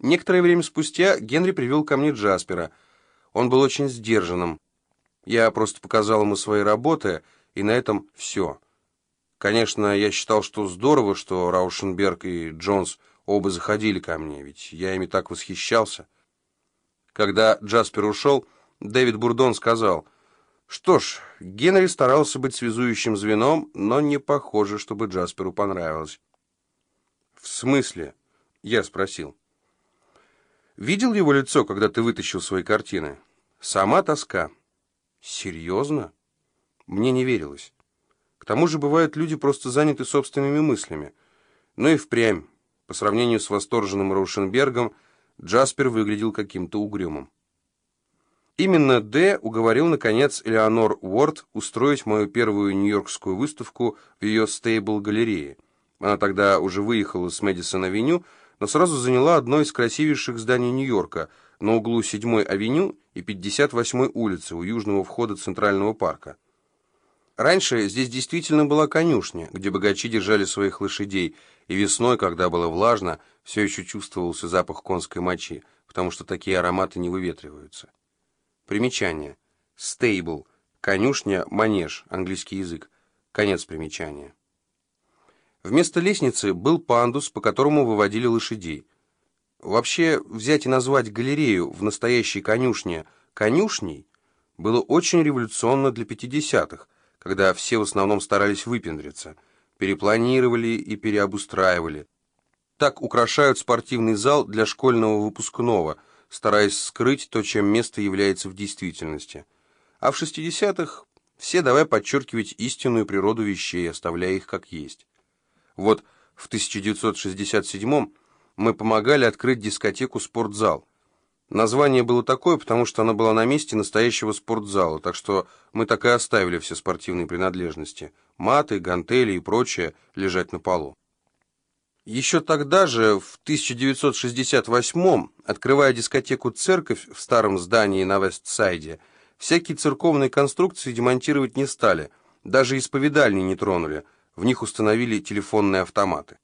Некоторое время спустя Генри привел ко мне Джаспера. Он был очень сдержанным. Я просто показал ему свои работы, и на этом все. Конечно, я считал, что здорово, что Раушенберг и Джонс оба заходили ко мне, ведь я ими так восхищался. Когда Джаспер ушел, Дэвид Бурдон сказал, что ж, Генри старался быть связующим звеном, но не похоже, чтобы Джасперу понравилось. «В смысле?» — я спросил. «Видел его лицо, когда ты вытащил свои картины?» «Сама тоска». «Серьезно?» Мне не верилось. К тому же, бывают люди просто заняты собственными мыслями. Но и впрямь, по сравнению с восторженным Роушенбергом, Джаспер выглядел каким-то угрюмым. Именно Д. уговорил, наконец, Элеонор Уорд устроить мою первую нью-йоркскую выставку в ее стейбл-галерее. Она тогда уже выехала с Мэдисон-авеню, но сразу заняла одно из красивейших зданий Нью-Йорка на углу 7-й авеню и 58-й улицы у южного входа Центрального парка. Раньше здесь действительно была конюшня, где богачи держали своих лошадей, и весной, когда было влажно, все еще чувствовался запах конской мочи, потому что такие ароматы не выветриваются. Примечание. Стейбл. Конюшня, манеж, английский язык. Конец примечания. Вместо лестницы был пандус, по которому выводили лошадей. Вообще, взять и назвать галерею в настоящей конюшне конюшней было очень революционно для 50-х, когда все в основном старались выпендриться, перепланировали и переобустраивали. Так украшают спортивный зал для школьного выпускного, стараясь скрыть то, чем место является в действительности. А в 60-х все давай подчеркивать истинную природу вещей, оставляя их как есть. Вот в 1967 мы помогали открыть дискотеку «Спортзал», Название было такое, потому что оно было на месте настоящего спортзала, так что мы так и оставили все спортивные принадлежности. Маты, гантели и прочее лежать на полу. Еще тогда же, в 1968-м, открывая дискотеку «Церковь» в старом здании на Вестсайде, всякие церковные конструкции демонтировать не стали, даже исповедальни не тронули, в них установили телефонные автоматы.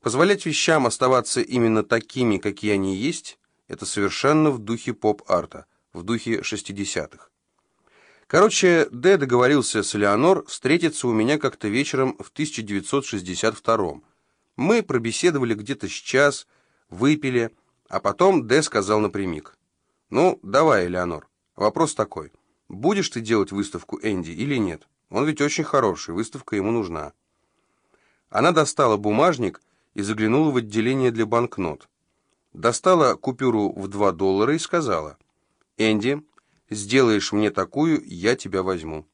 Позволять вещам оставаться именно такими, какие они есть, это совершенно в духе поп-арта, в духе 60-х. Короче, Д договорился с Элеонор встретиться у меня как-то вечером в 1962-м. Мы пробеседовали где-то с час, выпили, а потом Д сказал напрямик. «Ну, давай, Элеонор, вопрос такой. Будешь ты делать выставку Энди или нет? Он ведь очень хороший, выставка ему нужна». Она достала бумажник и заглянула в отделение для банкнот достала купюру в 2 доллара и сказала, «Энди, сделаешь мне такую, я тебя возьму».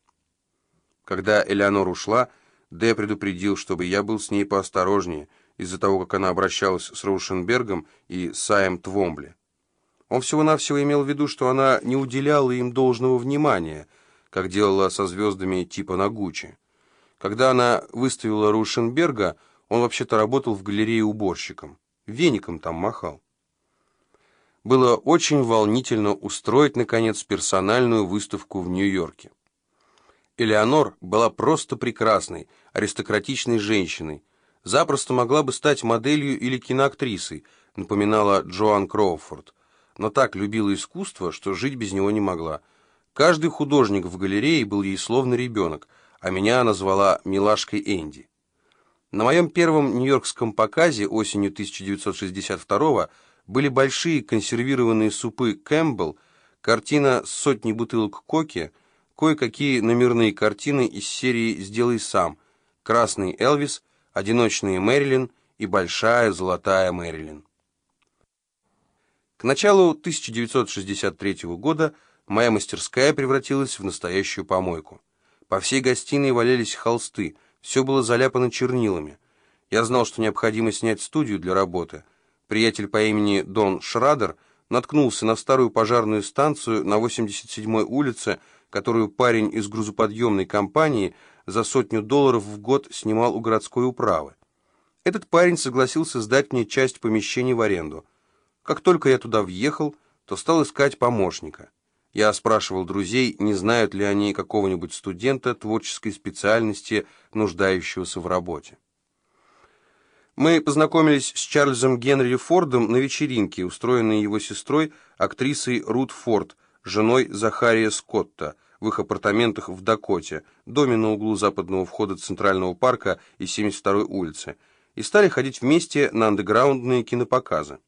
Когда Элеонор ушла, Дэ предупредил, чтобы я был с ней поосторожнее, из-за того, как она обращалась с Роушенбергом и Саем Твомбли. Он всего-навсего имел в виду, что она не уделяла им должного внимания, как делала со звездами типа Нагучи. Когда она выставила Рушенберга, он вообще-то работал в галерее уборщиком. Веником там махал было очень волнительно устроить, наконец, персональную выставку в Нью-Йорке. Элеонор была просто прекрасной, аристократичной женщиной, запросто могла бы стать моделью или киноактрисой, напоминала Джоан Кроуфорд, но так любила искусство, что жить без него не могла. Каждый художник в галерее был ей словно ребенок, а меня она звала «милашкой Энди». На моем первом нью-йоркском показе осенью 1962 года были большие консервированные супы «Кэмпбелл», картина с сотней бутылок коки, кое-какие номерные картины из серии «Сделай сам», «Красный Элвис», «Одиночные Мэрилин» и «Большая золотая Мэрилин». К началу 1963 года моя мастерская превратилась в настоящую помойку. По всей гостиной валялись холсты, все было заляпано чернилами. Я знал, что необходимо снять студию для работы – приятель по имени Дон Шрадер наткнулся на старую пожарную станцию на 87-й улице, которую парень из грузоподъемной компании за сотню долларов в год снимал у городской управы. Этот парень согласился сдать мне часть помещений в аренду. Как только я туда въехал, то стал искать помощника. Я спрашивал друзей, не знают ли они какого-нибудь студента творческой специальности, нуждающегося в работе. Мы познакомились с Чарльзом Генри Фордом на вечеринке, устроенной его сестрой, актрисой Рут Форд, женой Захария Скотта, в их апартаментах в Дакоте, доме на углу западного входа Центрального парка и 72-й улицы, и стали ходить вместе на андеграундные кинопоказы.